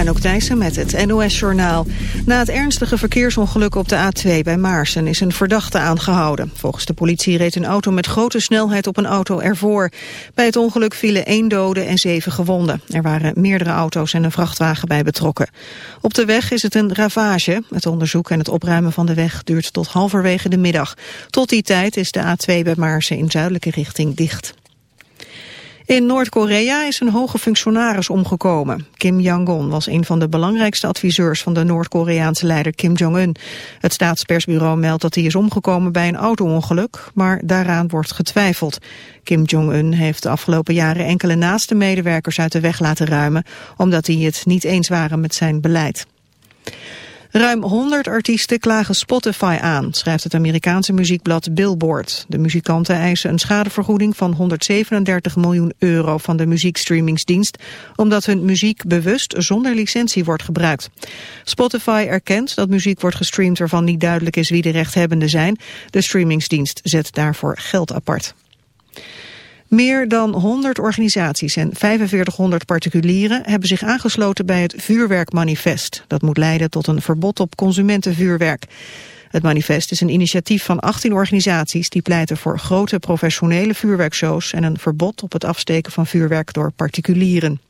Anouk Thijssen met het NOS-journaal. Na het ernstige verkeersongeluk op de A2 bij Maarsen is een verdachte aangehouden. Volgens de politie reed een auto met grote snelheid op een auto ervoor. Bij het ongeluk vielen één dode en zeven gewonden. Er waren meerdere auto's en een vrachtwagen bij betrokken. Op de weg is het een ravage. Het onderzoek en het opruimen van de weg duurt tot halverwege de middag. Tot die tijd is de A2 bij Maarsen in zuidelijke richting dicht. In Noord-Korea is een hoge functionaris omgekomen. Kim Jong-un was een van de belangrijkste adviseurs van de Noord-Koreaanse leider Kim Jong-un. Het staatspersbureau meldt dat hij is omgekomen bij een auto-ongeluk, maar daaraan wordt getwijfeld. Kim Jong-un heeft de afgelopen jaren enkele naaste medewerkers uit de weg laten ruimen, omdat die het niet eens waren met zijn beleid. Ruim 100 artiesten klagen Spotify aan, schrijft het Amerikaanse muziekblad Billboard. De muzikanten eisen een schadevergoeding van 137 miljoen euro van de muziekstreamingsdienst, omdat hun muziek bewust zonder licentie wordt gebruikt. Spotify erkent dat muziek wordt gestreamd waarvan niet duidelijk is wie de rechthebbenden zijn. De streamingsdienst zet daarvoor geld apart. Meer dan 100 organisaties en 4500 particulieren hebben zich aangesloten bij het Vuurwerkmanifest. Dat moet leiden tot een verbod op consumentenvuurwerk. Het manifest is een initiatief van 18 organisaties die pleiten voor grote professionele vuurwerkshows en een verbod op het afsteken van vuurwerk door particulieren.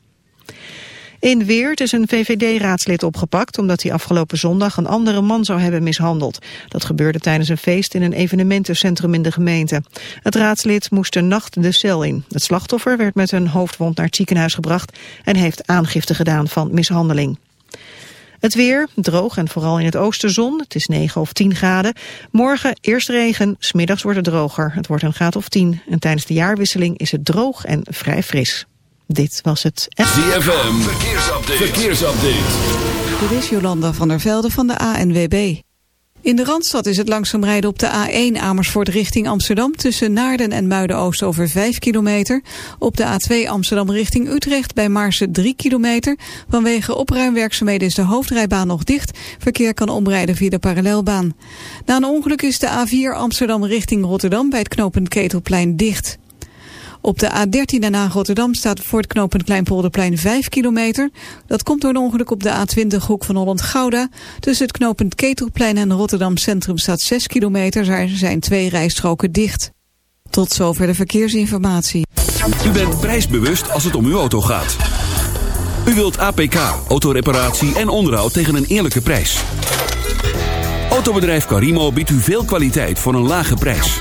In Weert is een VVD-raadslid opgepakt omdat hij afgelopen zondag een andere man zou hebben mishandeld. Dat gebeurde tijdens een feest in een evenementencentrum in de gemeente. Het raadslid moest een nacht de cel in. Het slachtoffer werd met een hoofdwond naar het ziekenhuis gebracht en heeft aangifte gedaan van mishandeling. Het weer, droog en vooral in het oosten zon. Het is 9 of 10 graden. Morgen eerst regen, smiddags wordt het droger. Het wordt een graad of 10. En tijdens de jaarwisseling is het droog en vrij fris. Dit was het... ZFM, verkeersupdate. verkeersupdate. Dit is Jolanda van der Velde van de ANWB. In de Randstad is het langzaam rijden op de A1 Amersfoort richting Amsterdam... tussen Naarden en Muiden-Oost over 5 kilometer. Op de A2 Amsterdam richting Utrecht bij Maarsen 3 kilometer. Vanwege opruimwerkzaamheden is de hoofdrijbaan nog dicht. Verkeer kan omrijden via de parallelbaan. Na een ongeluk is de A4 Amsterdam richting Rotterdam... bij het knooppunt Ketelplein dicht. Op de A13 naar Rotterdam staat voor het knooppunt Kleinpolderplein 5 kilometer. Dat komt door een ongeluk op de A20 hoek van Holland-Gouda. Tussen het knooppunt Ketelplein en Rotterdam Centrum staat 6 kilometer. Daar zijn twee rijstroken dicht. Tot zover de verkeersinformatie. U bent prijsbewust als het om uw auto gaat. U wilt APK, autoreparatie en onderhoud tegen een eerlijke prijs. Autobedrijf Carimo biedt u veel kwaliteit voor een lage prijs.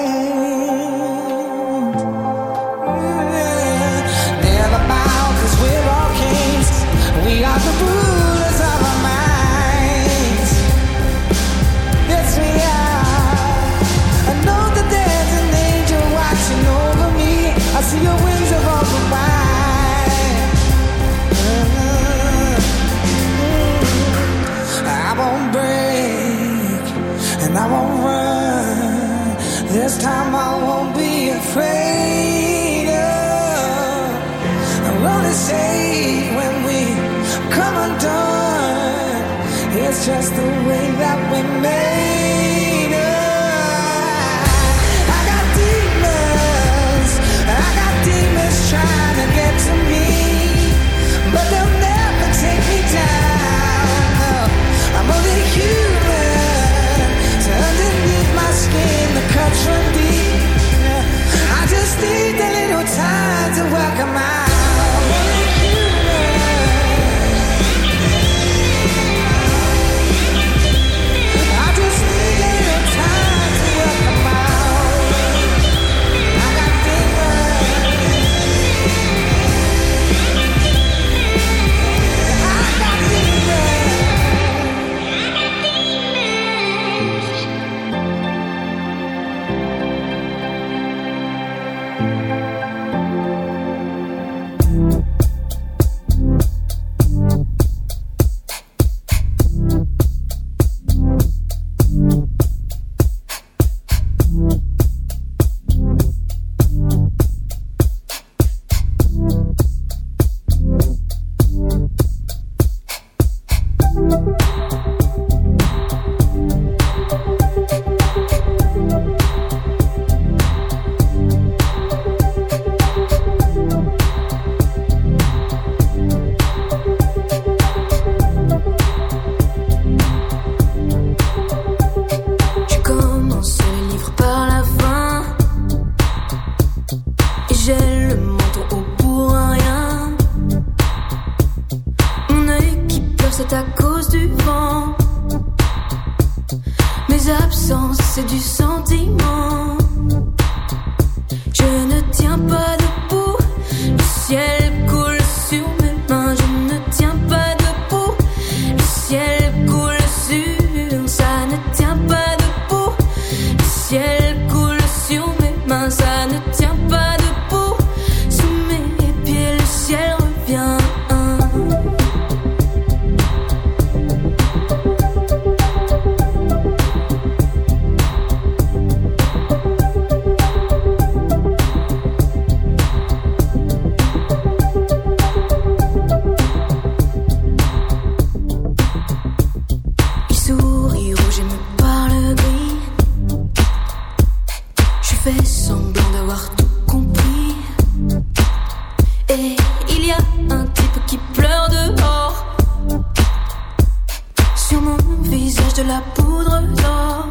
De la poudre d'or.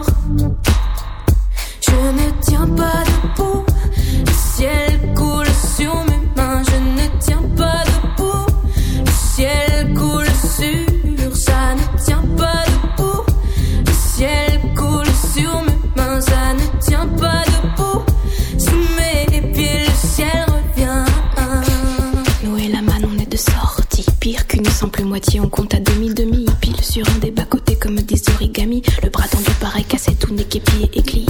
Je ne tiens pas cassé, tout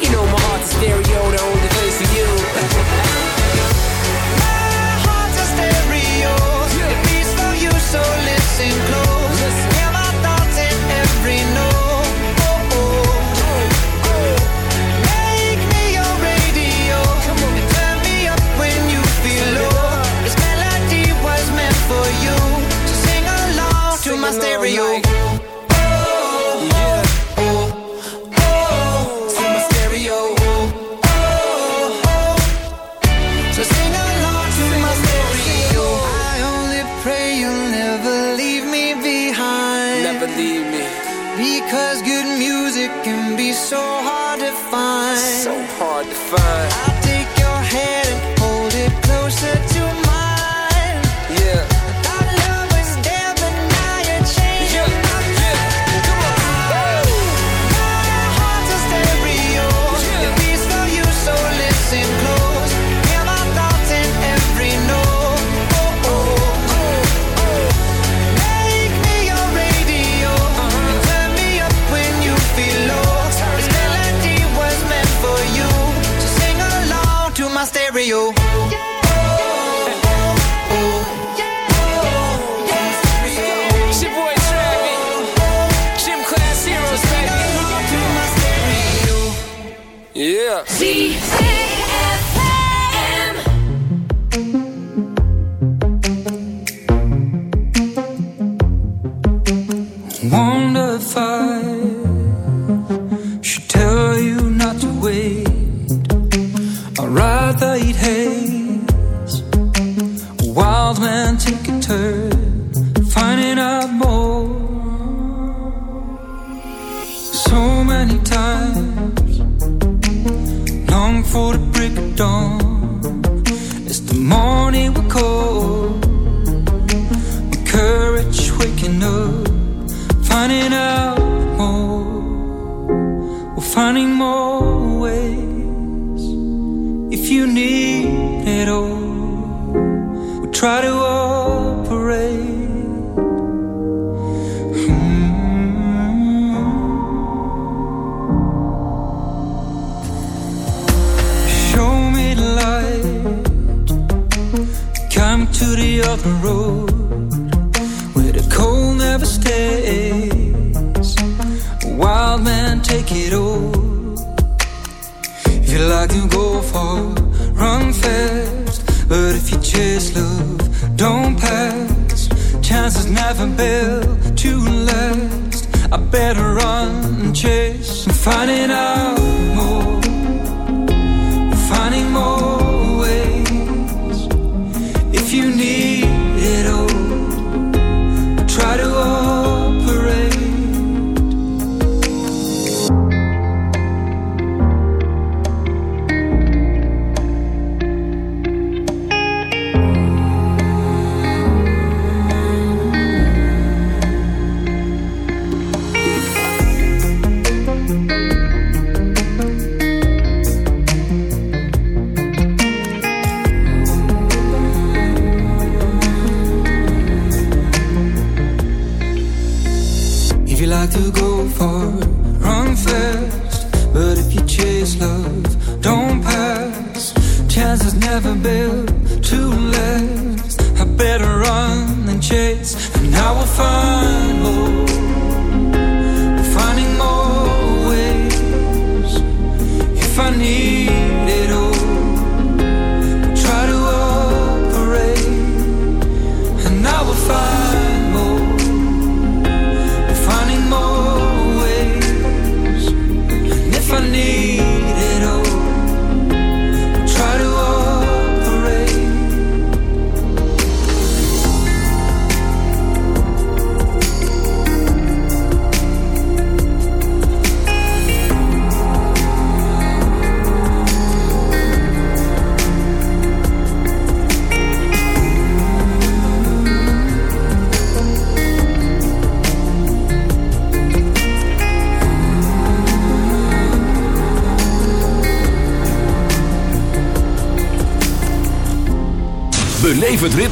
Stereo, the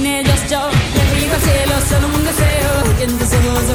fine giusto, e arriva cielo, solo un museo, che in tesoro, se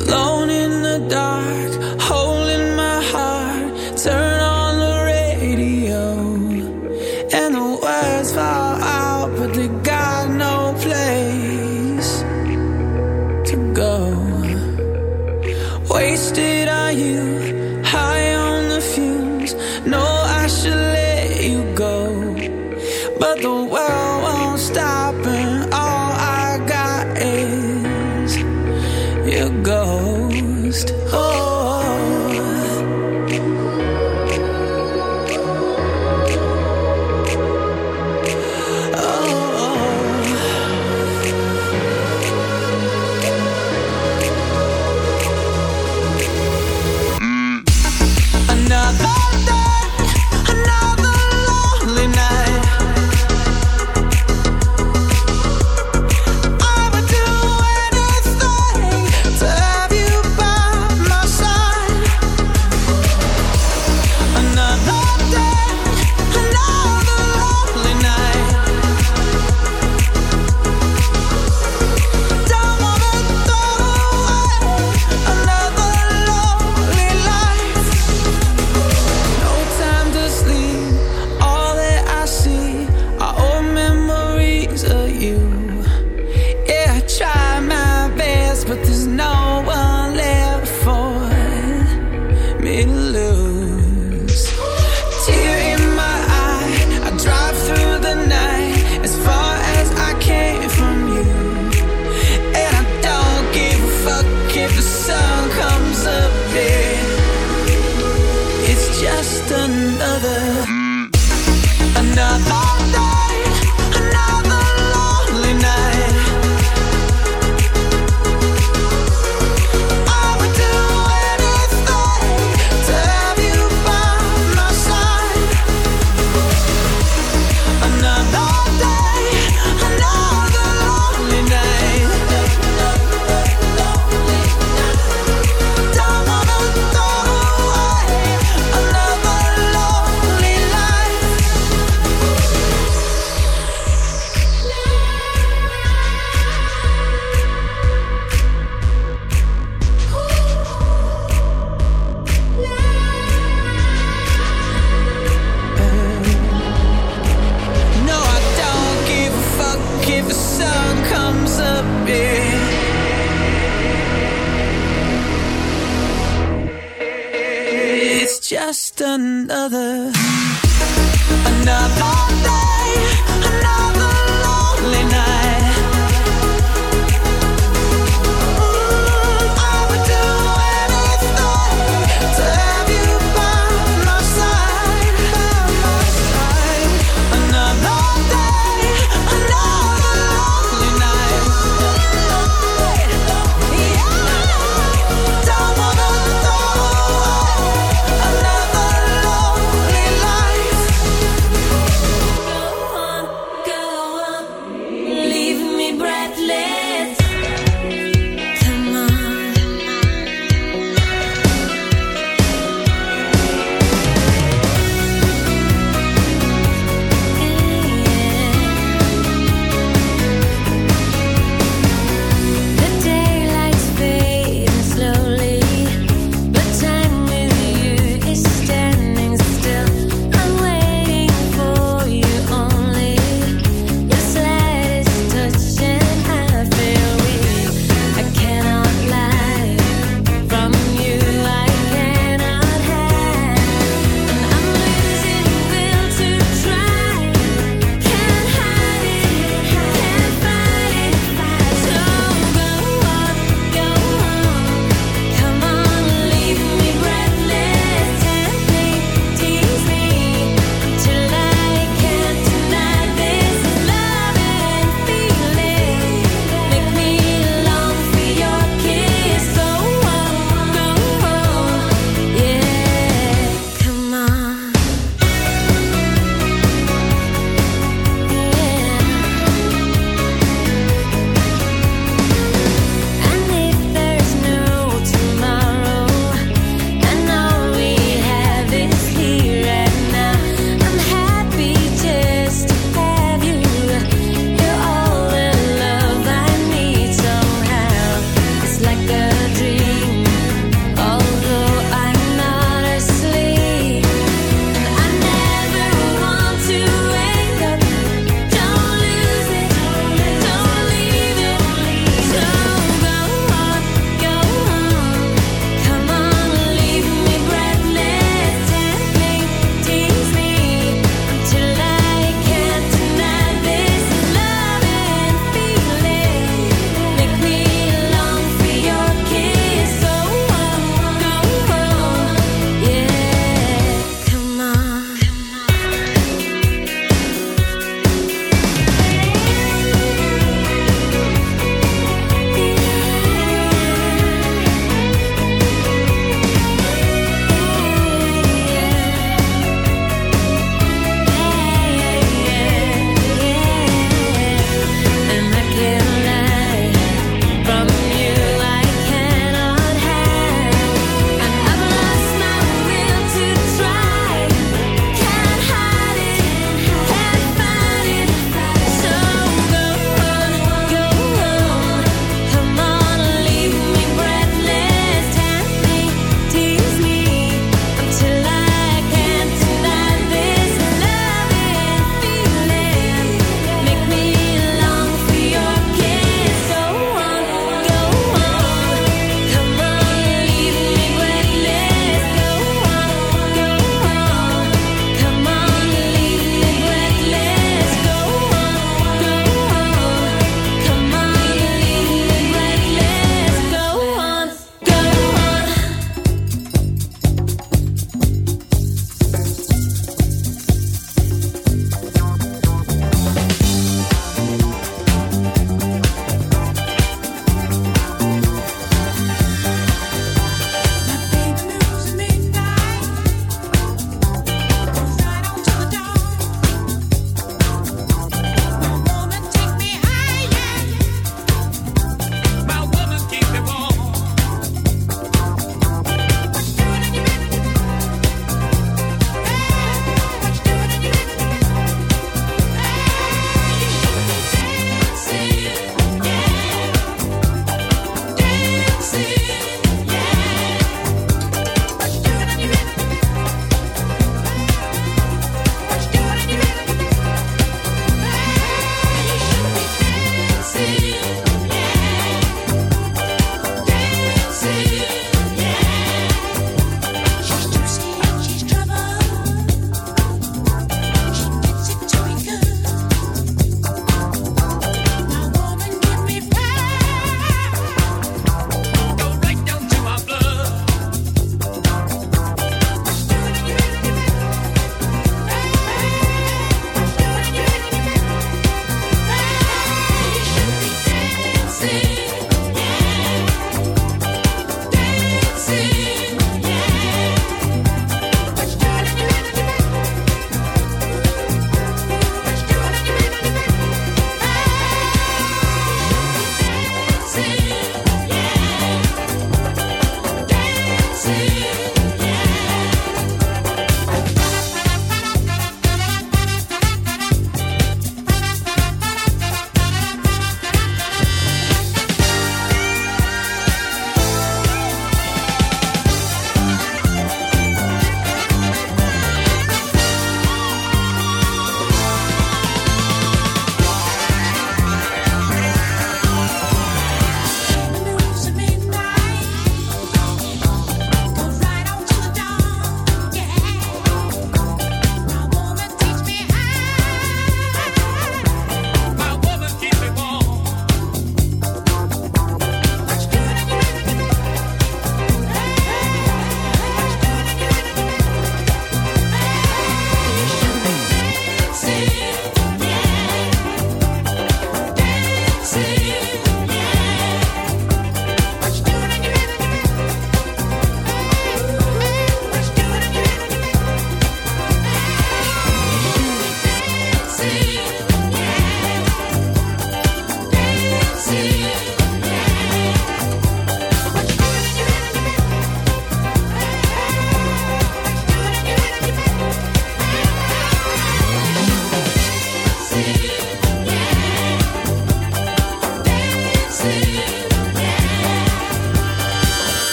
alone in the dark.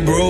broke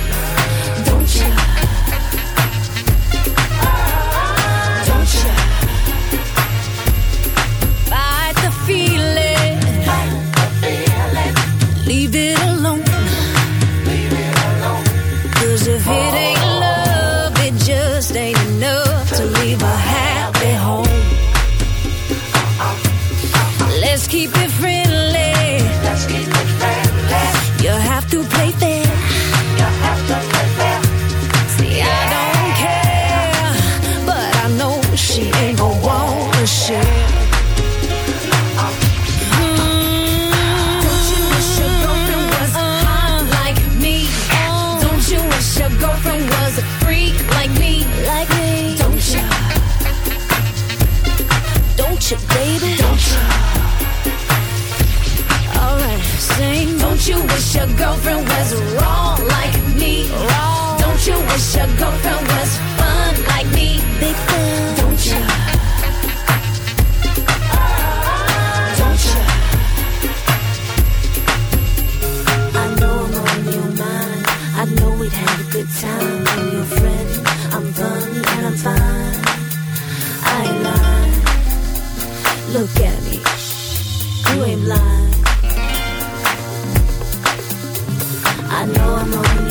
Your girlfriend was fun like me? Big fun. Don't you? Don't you? I know I'm on your mind. I know we'd have a good time. I'm your friend. I'm fun and I'm fine. I ain't lying. Look at me. You ain't blind. I know I'm on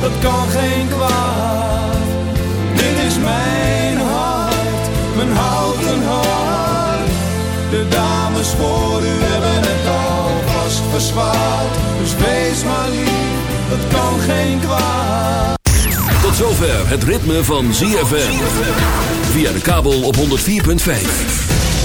Dat kan geen kwaad. Dit is mijn hart, mijn houten hart. De dames voor u hebben het alvast verzwaard. Dus wees maar lief, dat kan geen kwaad. Tot zover het ritme van ZFM. Via de kabel op 104.5.